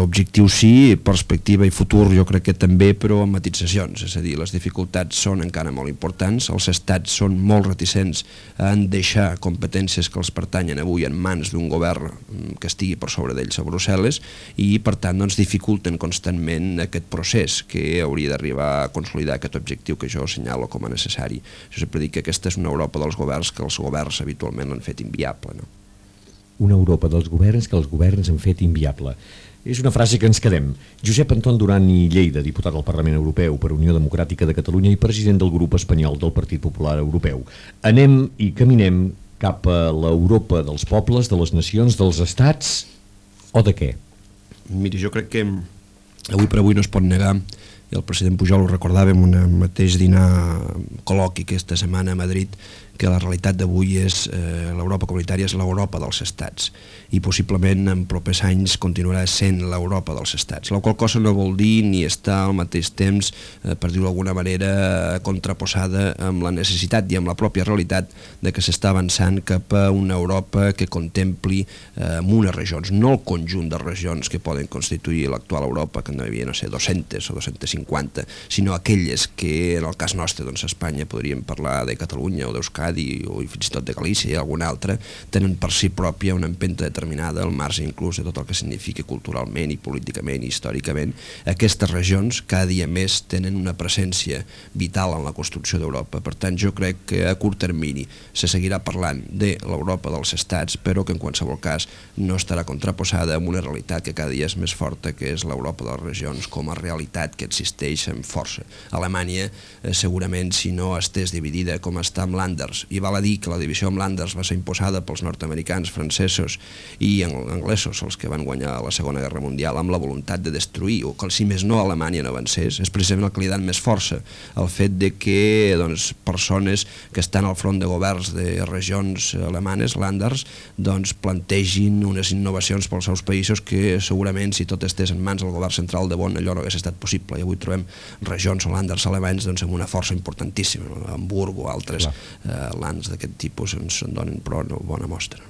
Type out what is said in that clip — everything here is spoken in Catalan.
objectiu sí, perspectiva i futur jo crec que també, però amb matitzacions, és a dir, les dificultats són encara molt importants, els estats són molt reticents en deixar competències que els pertanyen avui en mans d'un govern que estigui per sobre d'ells a Brussel·les i per tant doncs, dificulten constantment aquest procés que hauria d'arribar a consolidar aquest objectiu que jo assenyalo com a necessari. Jo sempre dic que aquesta és una Europa dels governs que els governs habitualment l'han fet inviable. No? Una Europa dels governs que els governs han fet inviable. És una frase que ens quedem. Josep Anton Duran i Lleida, diputat al Parlament Europeu per Unió Democràtica de Catalunya i president del grup espanyol del Partit Popular Europeu. Anem i caminem cap a l'Europa dels pobles, de les nacions, dels estats, o de què? Miri, jo crec que avui per avui no es pot negar i el president Pujol ho recordava en un mateix dinar col·loqui aquesta setmana a Madrid que la realitat d'avui és eh, l'Europa comunitària és l'Europa dels estats. I possiblement en propers anys continuarà sent l'Europa dels estats, la qual cosa no vol dir ni estar al mateix temps, eh, per dir-ho d'alguna manera, contraposada amb la necessitat i amb la pròpia realitat de que s'està avançant cap a una Europa que contempli eh, amb unes regions, no el conjunt de regions que poden constituir l'actual Europa, que no hi havia, no sé, 200 o 250, sinó aquelles que, en el cas nostre, doncs, Espanya podríem parlar de Catalunya o d'Euskadi o fins i tot de Galícia i alguna altra, tenen per si pròpia una empenta determinada al marge inclús de tot el que significa culturalment i políticament i històricament. Aquestes regions cada dia més tenen una presència vital en la construcció d'Europa. Per tant, jo crec que a curt termini se seguirà parlant de l'Europa dels estats, però que en qualsevol cas no estarà contraposada amb una realitat que cada dia és més forta, que és l'Europa de les regions com a realitat que existeix amb força. Alemanya, eh, segurament, si no estés dividida com està amb l'Anders, i val a dir que la divisió amb Landers va ser imposada pels nord-americans, francesos i anglesos, els que van guanyar la Segona Guerra Mundial, amb la voluntat de destruir, o que si més no Alemanya no avancés, és precisament el que li dan més força, el fet de que doncs, persones que estan al front de governs de regions alemanes, Landers, doncs, plantegin unes innovacions pels seus països que segurament si tot estés en mans del govern central de Bonn allò no hagués estat possible. I avui trobem regions o Landers alemanys doncs, amb una força importantíssima, Hamburg o altres eh, lands d'aquest tipus ens en donen però no bona mostra.